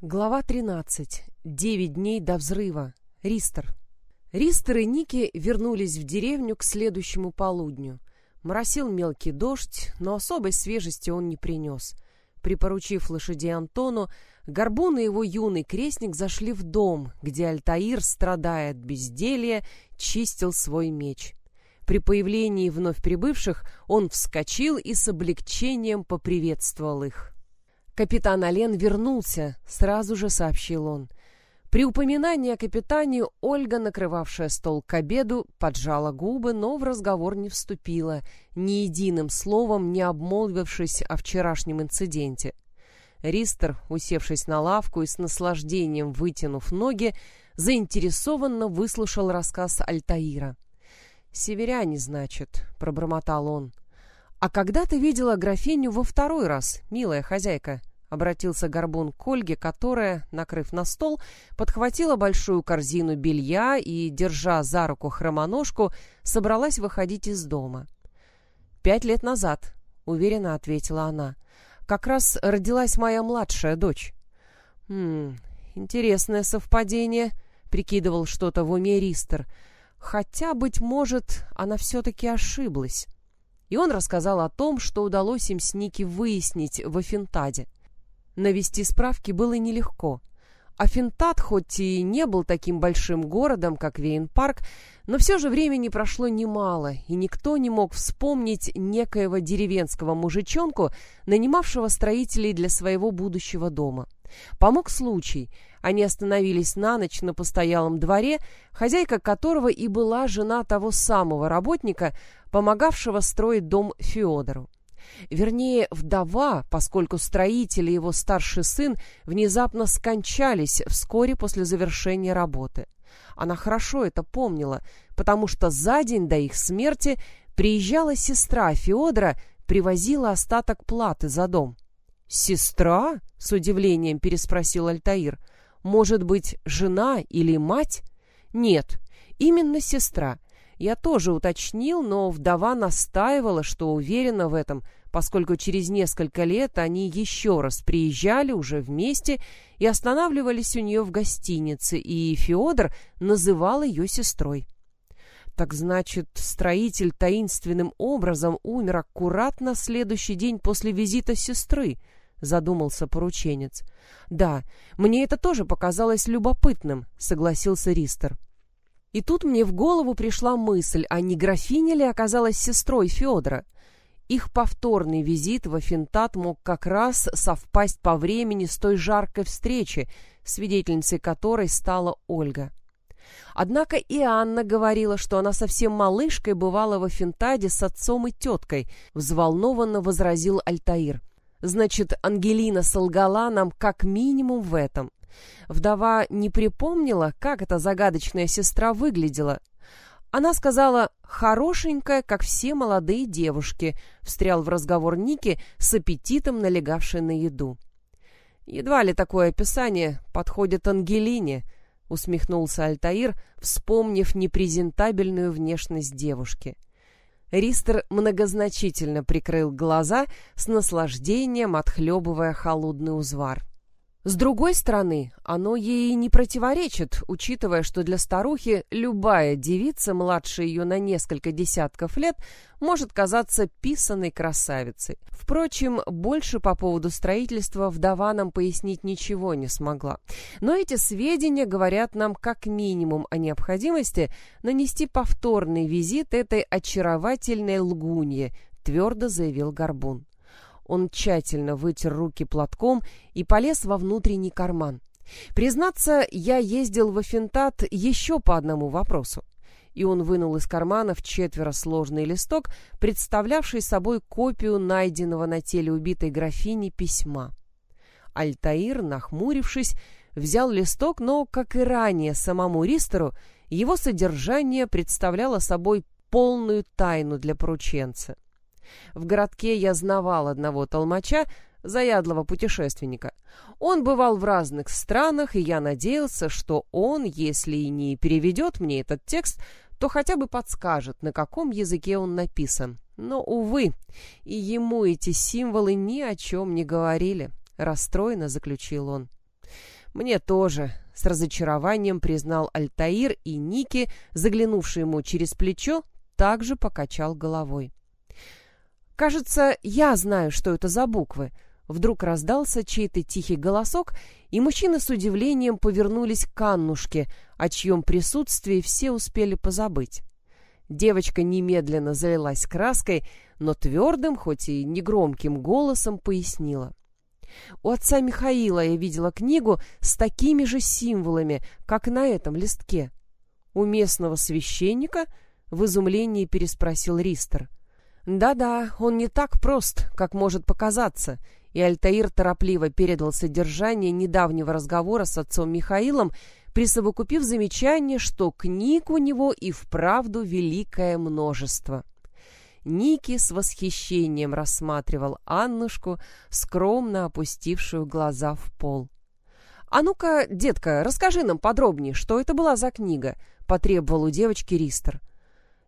Глава 13. Девять дней до взрыва. Ристер. Ристер и Ники вернулись в деревню к следующему полудню. Моросил мелкий дождь, но особой свежести он не принес. Припоручив лошадей Антону, Горбун и его юный крестник зашли в дом, где Альтаир, страдая от безделья, чистил свой меч. При появлении вновь прибывших он вскочил и с облегчением поприветствовал их. «Капитан Олен вернулся», — сразу же сообщил он. При упоминании о капитане Ольга, накрывавшая стол к обеду, поджала губы, но в разговор не вступила, ни единым словом не обмолвившись о вчерашнем инциденте. Ристер, усевшись на лавку и с наслаждением вытянув ноги, заинтересованно выслушал рассказ Альтаира. «Северяне, значит», — пробормотал он. «А когда ты видела графиню во второй раз, милая хозяйка?» — обратился Горбун к Ольге, которая, накрыв на стол, подхватила большую корзину белья и, держа за руку хромоножку, собралась выходить из дома. «Пять лет назад», — уверенно ответила она. «Как раз родилась моя младшая дочь». «Хм, интересное совпадение», — прикидывал что-то в уме Ристер. «Хотя, быть может, она все-таки ошиблась» и он рассказал о том, что удалось им с Ники выяснить в Афинтаде. Навести справки было нелегко. Афинтад хоть и не был таким большим городом, как Вейн-парк, но все же времени прошло немало, и никто не мог вспомнить некоего деревенского мужичонку, нанимавшего строителей для своего будущего дома. Помог случай. Они остановились на ночь на постоялом дворе, хозяйка которого и была жена того самого работника, помогавшего строить дом Феодору. Вернее, вдова, поскольку строитель и его старший сын внезапно скончались вскоре после завершения работы. Она хорошо это помнила, потому что за день до их смерти приезжала сестра Феодора, привозила остаток платы за дом. «Сестра?» — с удивлением переспросил Альтаир. «Может быть, жена или мать?» «Нет, именно сестра. Я тоже уточнил, но вдова настаивала, что уверена в этом, поскольку через несколько лет они еще раз приезжали уже вместе и останавливались у нее в гостинице, и Феодор называл ее сестрой. Так значит, строитель таинственным образом умер аккуратно следующий день после визита сестры, задумался порученец. Да, мне это тоже показалось любопытным, согласился Ристер. И тут мне в голову пришла мысль, а не графиня ли оказалась сестрой Федора? Их повторный визит в Афинтат мог как раз совпасть по времени с той жаркой встречи, свидетельницей которой стала Ольга. Однако и Анна говорила, что она совсем малышкой бывала в Афинтаде с отцом и теткой, взволнованно возразил Альтаир. Значит, Ангелина солгала нам как минимум в этом. Вдова не припомнила, как эта загадочная сестра выглядела. Она сказала «хорошенькая, как все молодые девушки», встрял в разговор Ники с аппетитом, налегавшей на еду. «Едва ли такое описание подходит Ангелине», — усмехнулся Альтаир, вспомнив непрезентабельную внешность девушки. Ристер многозначительно прикрыл глаза, с наслаждением отхлебывая холодный узвар. С другой стороны, оно ей не противоречит, учитывая, что для старухи любая девица, младше ее на несколько десятков лет, может казаться писаной красавицей. Впрочем, больше по поводу строительства вдова нам пояснить ничего не смогла. Но эти сведения говорят нам как минимум о необходимости нанести повторный визит этой очаровательной лгунье, твердо заявил Горбун. Он тщательно вытер руки платком и полез во внутренний карман. Признаться, я ездил в Афинтат еще по одному вопросу. И он вынул из кармана в четверо сложный листок, представлявший собой копию найденного на теле убитой графини письма. Альтаир, нахмурившись, взял листок, но, как и ранее самому Ристеру, его содержание представляло собой полную тайну для порученца. В городке я знавал одного толмача, заядлого путешественника. Он бывал в разных странах, и я надеялся, что он, если и не переведет мне этот текст, то хотя бы подскажет, на каком языке он написан. Но, увы, и ему эти символы ни о чем не говорили, расстроенно заключил он. «Мне тоже», — с разочарованием признал Альтаир, и Ники, заглянувший ему через плечо, также покачал головой. «Кажется, я знаю, что это за буквы», Вдруг раздался чей-то тихий голосок, и мужчины с удивлением повернулись к Аннушке, о чьем присутствии все успели позабыть. Девочка немедленно залилась краской, но твердым, хоть и негромким голосом пояснила. У отца Михаила я видела книгу с такими же символами, как на этом листке. У местного священника в изумлении переспросил Ристер. Да-да, он не так прост, как может показаться, и Альтаир торопливо передал содержание недавнего разговора с отцом Михаилом, присовокупив замечание, что книг у него и вправду великое множество. Ники с восхищением рассматривал Аннушку, скромно опустившую глаза в пол. «А ну-ка, детка, расскажи нам подробнее, что это была за книга?» — потребовал у девочки Ристер.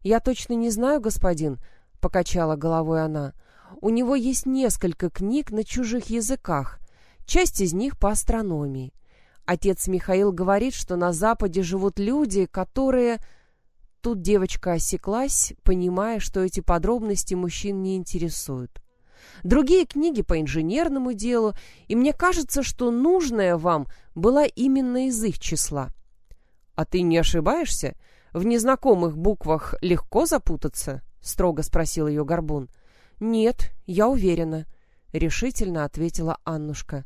«Я точно не знаю, господин», — покачала головой она. У него есть несколько книг на чужих языках, часть из них по астрономии. Отец Михаил говорит, что на Западе живут люди, которые... Тут девочка осеклась, понимая, что эти подробности мужчин не интересуют. Другие книги по инженерному делу, и мне кажется, что нужная вам была именно из их числа. А ты не ошибаешься? В незнакомых буквах легко запутаться? Строго спросил ее Горбун. «Нет, я уверена», — решительно ответила Аннушка.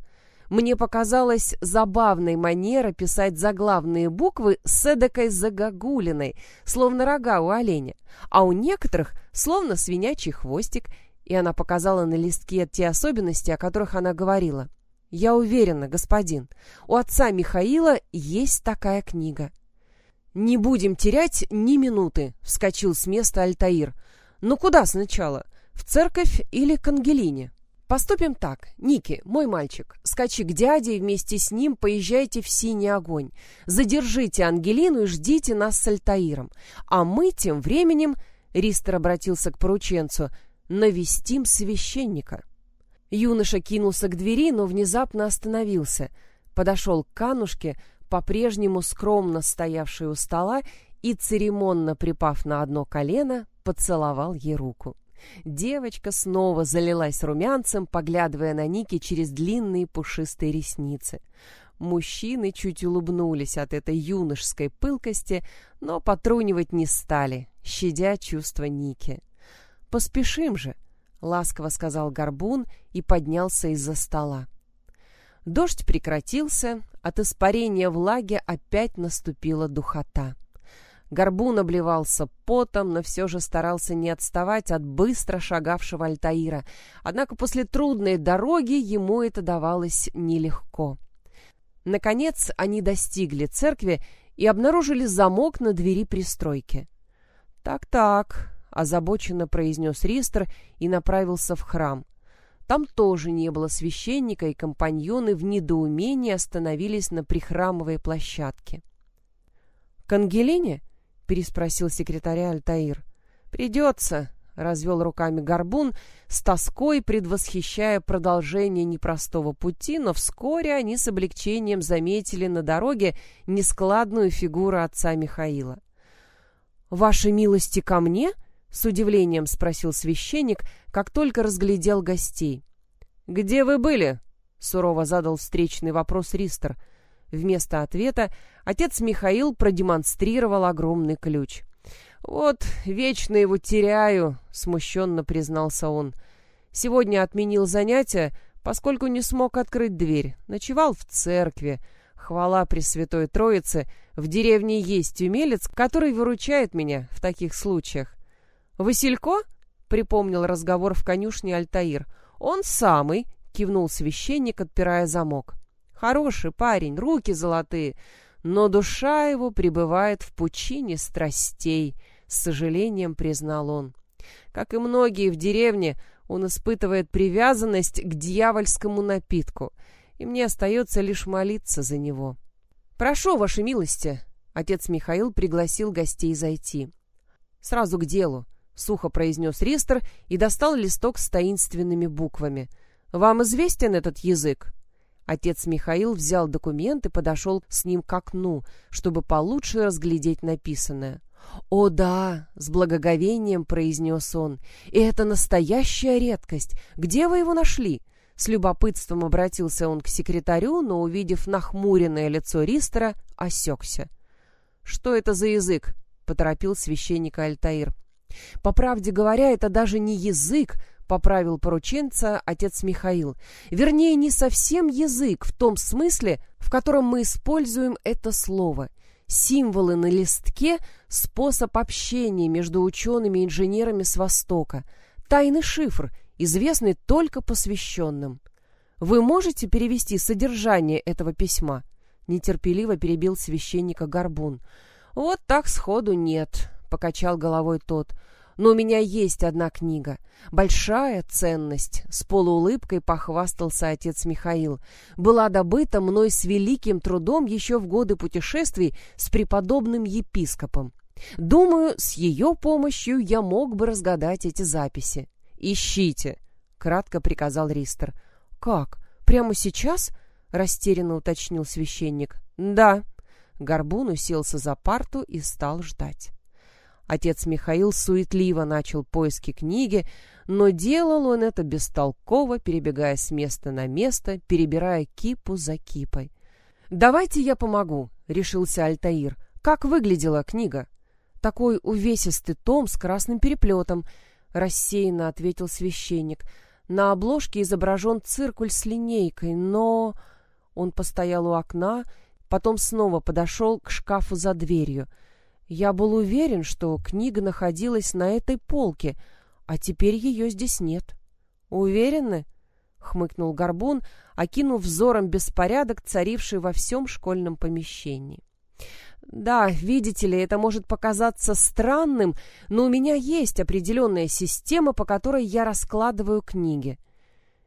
«Мне показалась забавной манера писать заглавные буквы с эдакой загогулиной, словно рога у оленя, а у некоторых словно свинячий хвостик, и она показала на листке те особенности, о которых она говорила. «Я уверена, господин, у отца Михаила есть такая книга». «Не будем терять ни минуты», — вскочил с места Альтаир. «Ну куда сначала? В церковь или к Ангелине? Поступим так. Ники, мой мальчик, скачи к дяде и вместе с ним поезжайте в Синий огонь. Задержите Ангелину и ждите нас с Альтаиром. А мы тем временем, Ристер обратился к порученцу, навестим священника. Юноша кинулся к двери, но внезапно остановился. Подошел к Канушке, по-прежнему скромно стоявшей у стола, и, церемонно припав на одно колено, поцеловал ей руку. Девочка снова залилась румянцем, поглядывая на Ники через длинные пушистые ресницы. Мужчины чуть улыбнулись от этой юношеской пылкости, но потрунивать не стали, щадя чувства Ники. «Поспешим же!» — ласково сказал Горбун и поднялся из-за стола. Дождь прекратился, от испарения влаги опять наступила духота. Горбун обливался потом, но все же старался не отставать от быстро шагавшего Альтаира. Однако после трудной дороги ему это давалось нелегко. Наконец они достигли церкви и обнаружили замок на двери пристройки. «Так-так», — озабоченно произнес Ристер и направился в храм. Там тоже не было священника, и компаньоны в недоумении остановились на прихрамовой площадке. «К Ангелине?» Переспросил секретаря Альтаир. «Придется», — развел руками Горбун, с тоской предвосхищая продолжение непростого пути, но вскоре они с облегчением заметили на дороге нескладную фигуру отца Михаила. «Ваши милости ко мне?» — с удивлением спросил священник, как только разглядел гостей. «Где вы были?» — сурово задал встречный вопрос Ристер — Вместо ответа отец Михаил продемонстрировал огромный ключ. «Вот, вечно его теряю», — смущенно признался он. «Сегодня отменил занятия, поскольку не смог открыть дверь. Ночевал в церкви. Хвала Пресвятой Троице, в деревне есть умелец, который выручает меня в таких случаях». «Василько?» — припомнил разговор в конюшне Альтаир. «Он самый», — кивнул священник, отпирая замок. Хороший парень, руки золотые, но душа его пребывает в пучине страстей, с сожалением признал он. Как и многие в деревне, он испытывает привязанность к дьявольскому напитку, и мне остается лишь молиться за него. «Прошу, вашей милости!» — отец Михаил пригласил гостей зайти. «Сразу к делу», — сухо произнес Ристер и достал листок с таинственными буквами. «Вам известен этот язык?» Отец Михаил взял документ и подошел с ним к окну, чтобы получше разглядеть написанное. «О да!» — с благоговением произнес он. «И это настоящая редкость! Где вы его нашли?» С любопытством обратился он к секретарю, но, увидев нахмуренное лицо Ристера, осекся. «Что это за язык?» — поторопил священника Альтаир. «По правде говоря, это даже не язык, поправил порученца отец Михаил. Вернее, не совсем язык в том смысле, в котором мы используем это слово. Символы на листке — способ общения между учеными и инженерами с Востока. Тайный шифр, известный только посвященным. Вы можете перевести содержание этого письма? Нетерпеливо перебил священника Горбун. Вот так сходу нет, покачал головой тот. Но у меня есть одна книга. Большая ценность, с полуулыбкой похвастался отец Михаил. Была добыта мной с великим трудом еще в годы путешествий с преподобным епископом. Думаю, с ее помощью я мог бы разгадать эти записи. «Ищите», — кратко приказал Ристер. «Как? Прямо сейчас?» — растерянно уточнил священник. «Да». Горбун уселся за парту и стал ждать. Отец Михаил суетливо начал поиски книги, но делал он это бестолково, перебегая с места на место, перебирая кипу за кипой. «Давайте я помогу», — решился Альтаир. «Как выглядела книга?» «Такой увесистый том с красным переплетом», — рассеянно ответил священник. «На обложке изображен циркуль с линейкой, но...» Он постоял у окна, потом снова подошел к шкафу за дверью — я был уверен, что книга находилась на этой полке, а теперь ее здесь нет. Уверены? хмыкнул Горбун, окинув взором беспорядок, царивший во всем школьном помещении. Да, видите ли, это может показаться странным, но у меня есть определенная система, по которой я раскладываю книги.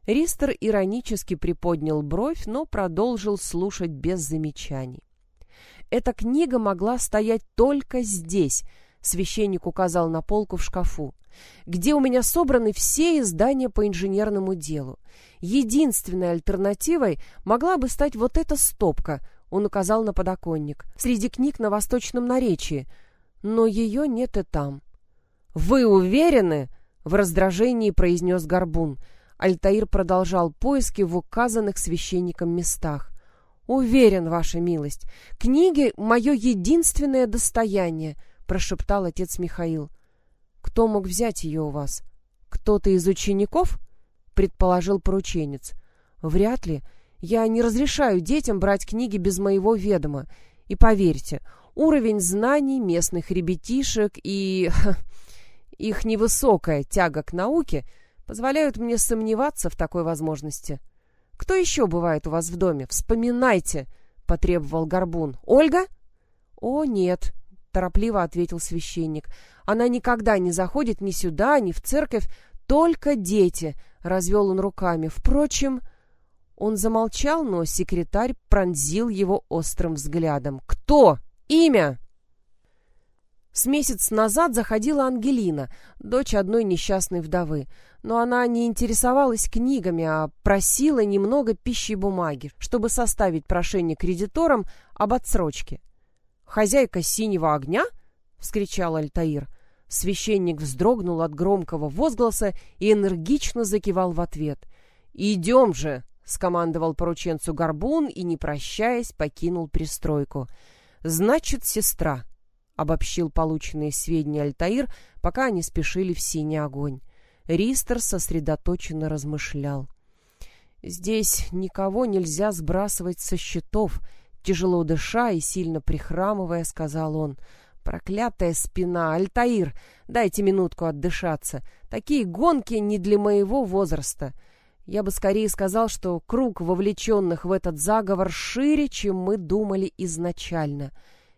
Ристер иронически приподнял бровь, но продолжил слушать без замечаний. Эта книга могла стоять только здесь, священник указал на полку в шкафу, где у меня собраны все издания по инженерному делу. Единственной альтернативой могла бы стать вот эта стопка, он указал на подоконник, среди книг на восточном наречии, но ее нет и там. «Вы уверены?» — в раздражении произнес Горбун. Альтаир продолжал поиски в указанных священником местах. Уверен, ваша милость. Книги — мое единственное достояние, — прошептал отец Михаил. Кто мог взять ее у вас? Кто-то из учеников? — предположил порученец. Вряд ли. Я не разрешаю детям брать книги без моего ведома. И поверьте, уровень знаний местных ребятишек и их невысокая тяга к науке позволяют мне сомневаться в такой возможности. — кто еще бывает у вас в доме? Вспоминайте, потребовал Горбун. Ольга? О, нет, торопливо ответил священник. Она никогда не заходит ни сюда, ни в церковь, только дети, развел он руками. Впрочем, он замолчал, но секретарь пронзил его острым взглядом. Кто? Имя? С месяц назад заходила Ангелина, дочь одной несчастной вдовы но она не интересовалась книгами, а просила немного пищи и бумаги, чтобы составить прошение кредиторам об отсрочке. «Хозяйка синего огня?» — вскричал Альтаир. Священник вздрогнул от громкого возгласа и энергично закивал в ответ. «Идем же!» — скомандовал порученцу Горбун и, не прощаясь, покинул пристройку. «Значит, сестра», — обобщил полученные сведения Альтаир, пока они спешили в синий огонь. Ристер сосредоточенно размышлял. «Здесь никого нельзя сбрасывать со счетов», — тяжело дыша и сильно прихрамывая, сказал он. «Проклятая спина! Альтаир, дайте минутку отдышаться. Такие гонки не для моего возраста. Я бы скорее сказал, что круг вовлеченных в этот заговор шире, чем мы думали изначально.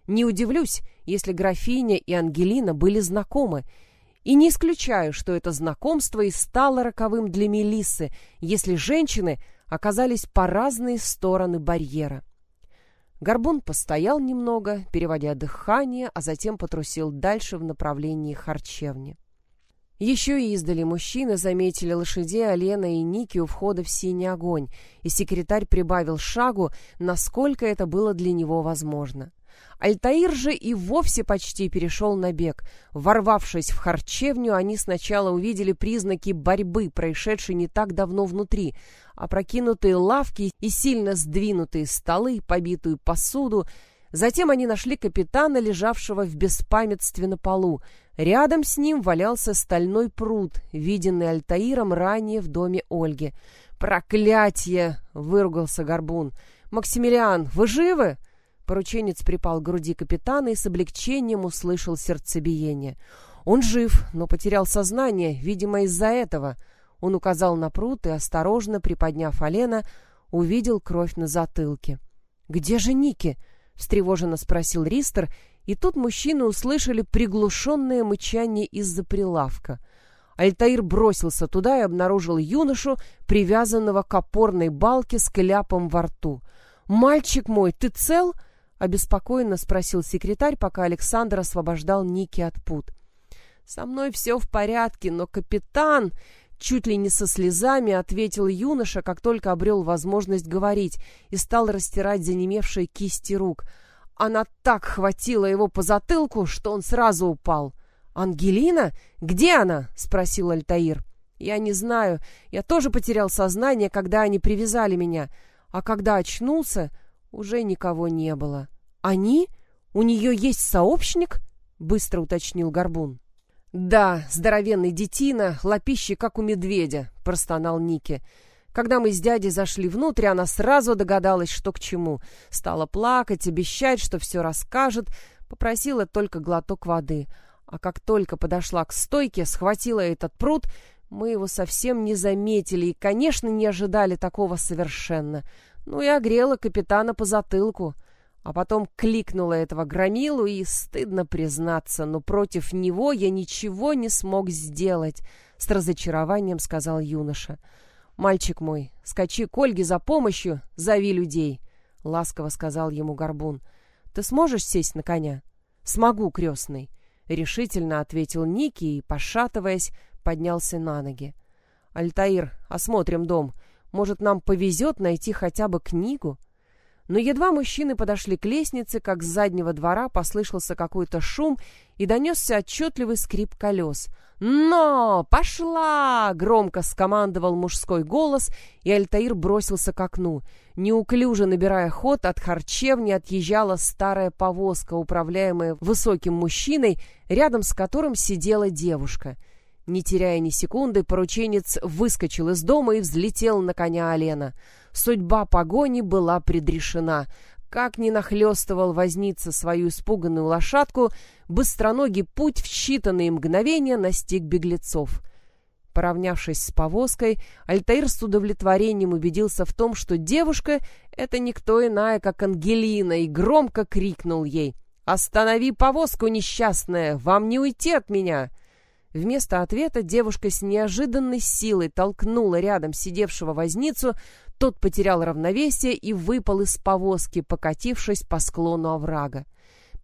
Не удивлюсь, если графиня и Ангелина были знакомы, и не исключаю, что это знакомство и стало роковым для Мелиссы, если женщины оказались по разные стороны барьера. Горбун постоял немного, переводя дыхание, а затем потрусил дальше в направлении харчевни. Еще и издали мужчины заметили лошадей Алена и Ники у входа в синий огонь, и секретарь прибавил шагу, насколько это было для него возможно. Альтаир же и вовсе почти перешел на бег. Ворвавшись в харчевню, они сначала увидели признаки борьбы, происшедшей не так давно внутри. Опрокинутые лавки и сильно сдвинутые столы, побитую посуду. Затем они нашли капитана, лежавшего в беспамятстве на полу. Рядом с ним валялся стальной пруд, виденный Альтаиром ранее в доме Ольги. «Проклятье!» — выругался Горбун. «Максимилиан, вы живы?» Порученец припал к груди капитана и с облегчением услышал сердцебиение. Он жив, но потерял сознание, видимо, из-за этого. Он указал на пруд и, осторожно приподняв Алена, увидел кровь на затылке. «Где же Ники?» — встревоженно спросил Ристер, и тут мужчины услышали приглушенное мычание из-за прилавка. Альтаир бросился туда и обнаружил юношу, привязанного к опорной балке с кляпом во рту. «Мальчик мой, ты цел?» — обеспокоенно спросил секретарь, пока Александр освобождал Ники от пут. «Со мной все в порядке, но капитан...» Чуть ли не со слезами ответил юноша, как только обрел возможность говорить, и стал растирать занемевшие кисти рук. Она так хватила его по затылку, что он сразу упал. «Ангелина? Где она?» — спросил Альтаир. «Я не знаю. Я тоже потерял сознание, когда они привязали меня. А когда очнулся, уже никого не было. «Они? У нее есть сообщник?» — быстро уточнил Горбун. «Да, здоровенный детина, лапищи, как у медведя», — простонал Ники. Когда мы с дядей зашли внутрь, она сразу догадалась, что к чему. Стала плакать, обещать, что все расскажет, попросила только глоток воды. А как только подошла к стойке, схватила этот пруд, мы его совсем не заметили и, конечно, не ожидали такого совершенно. Ну и огрела капитана по затылку. А потом кликнула этого громилу, и, стыдно признаться, но против него я ничего не смог сделать, — с разочарованием сказал юноша. «Мальчик мой, скачи к Ольге за помощью, зови людей», — ласково сказал ему Горбун. «Ты сможешь сесть на коня?» «Смогу, крестный», — решительно ответил Ники и, пошатываясь, поднялся на ноги. «Альтаир, осмотрим дом. Может, нам повезет найти хотя бы книгу? Но едва мужчины подошли к лестнице, как с заднего двора послышался какой-то шум и донесся отчетливый скрип колес. «Но! Пошла!» — громко скомандовал мужской голос, и Альтаир бросился к окну. Неуклюже набирая ход, от харчевни отъезжала старая повозка, управляемая высоким мужчиной, рядом с которым сидела девушка — не теряя ни секунды, порученец выскочил из дома и взлетел на коня Алена. Судьба погони была предрешена. Как ни нахлестывал возница свою испуганную лошадку, быстроногий путь в считанные мгновения настиг беглецов. Поравнявшись с повозкой, Альтаир с удовлетворением убедился в том, что девушка — это никто иная, как Ангелина, и громко крикнул ей «Останови повозку, несчастная! Вам не уйти от меня!» Вместо ответа девушка с неожиданной силой толкнула рядом сидевшего возницу, тот потерял равновесие и выпал из повозки, покатившись по склону оврага.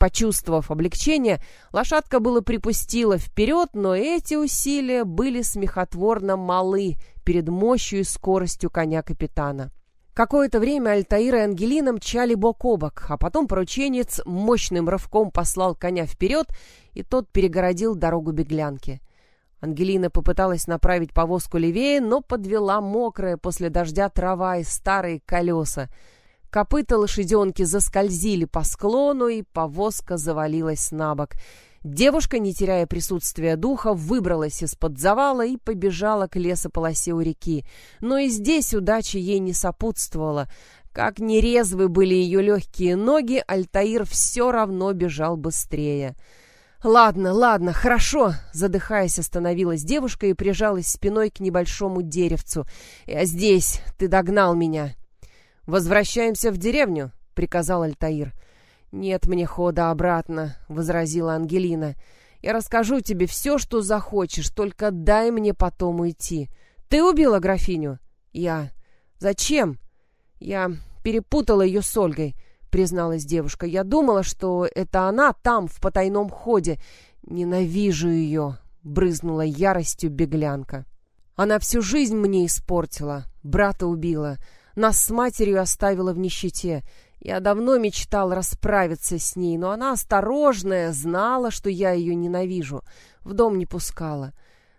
Почувствовав облегчение, лошадка было припустила вперед, но эти усилия были смехотворно малы перед мощью и скоростью коня капитана. Какое-то время Альтаир и Ангелина мчали бок о бок, а потом порученец мощным рывком послал коня вперед и тот перегородил дорогу беглянке. Ангелина попыталась направить повозку левее, но подвела мокрая после дождя трава и старые колеса. Копыта лошаденки заскользили по склону, и повозка завалилась на бок. Девушка, не теряя присутствия духа, выбралась из-под завала и побежала к лесополосе у реки. Но и здесь удача ей не сопутствовала. Как нерезвы были ее легкие ноги, Альтаир все равно бежал быстрее. «Ладно, ладно, хорошо!» Задыхаясь, остановилась девушка и прижалась спиной к небольшому деревцу. «Я здесь! Ты догнал меня!» «Возвращаемся в деревню!» — приказал Альтаир. «Нет мне хода обратно», — возразила Ангелина. «Я расскажу тебе все, что захочешь, только дай мне потом уйти. Ты убила графиню?» «Я». «Зачем?» «Я перепутала ее с Ольгой призналась девушка. «Я думала, что это она там, в потайном ходе. Ненавижу ее!» — брызнула яростью беглянка. «Она всю жизнь мне испортила, брата убила, нас с матерью оставила в нищете. Я давно мечтал расправиться с ней, но она осторожная, знала, что я ее ненавижу, в дом не пускала.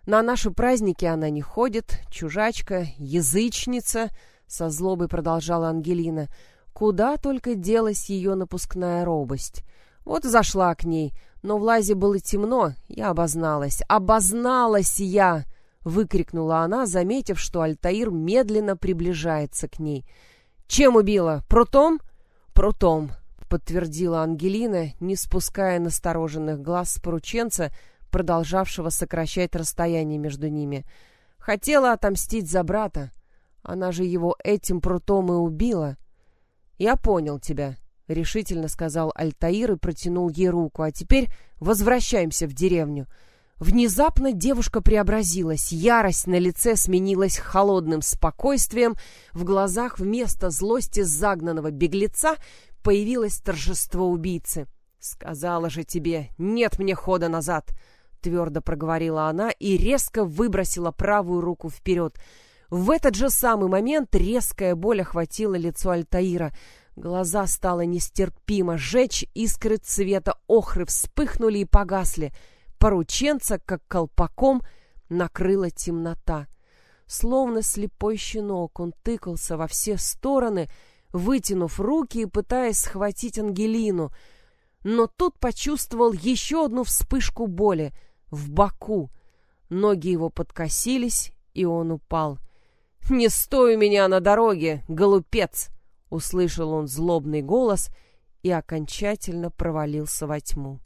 На наши праздники она не ходит, чужачка, язычница, со злобой продолжала Ангелина. Куда только делась ее напускная робость. Вот зашла к ней, но в лазе было темно, я обозналась. Обозналась я! Выкрикнула она, заметив, что Альтаир медленно приближается к ней. Чем убила? Прутом? Прутом, подтвердила Ангелина, не спуская настороженных глаз с порученца, продолжавшего сокращать расстояние между ними. Хотела отомстить за брата. Она же его этим прутом и убила. Я понял тебя, решительно сказал Альтаир и протянул ей руку. А теперь возвращаемся в деревню. Внезапно девушка преобразилась, ярость на лице сменилась холодным спокойствием, в глазах вместо злости загнанного беглеца появилось торжество убийцы. «Сказала же тебе, нет мне хода назад!» твердо проговорила она и резко выбросила правую руку вперед. В этот же самый момент резкая боль охватила лицо Альтаира. Глаза стало нестерпимо жечь, искры цвета охры вспыхнули и погасли. Порученца, как колпаком, накрыла темнота. Словно слепой щенок, он тыкался во все стороны, вытянув руки и пытаясь схватить Ангелину. Но тут почувствовал еще одну вспышку боли — в боку. Ноги его подкосились, и он упал. «Не стой у меня на дороге, голупец!» Услышал он злобный голос и окончательно провалился во тьму.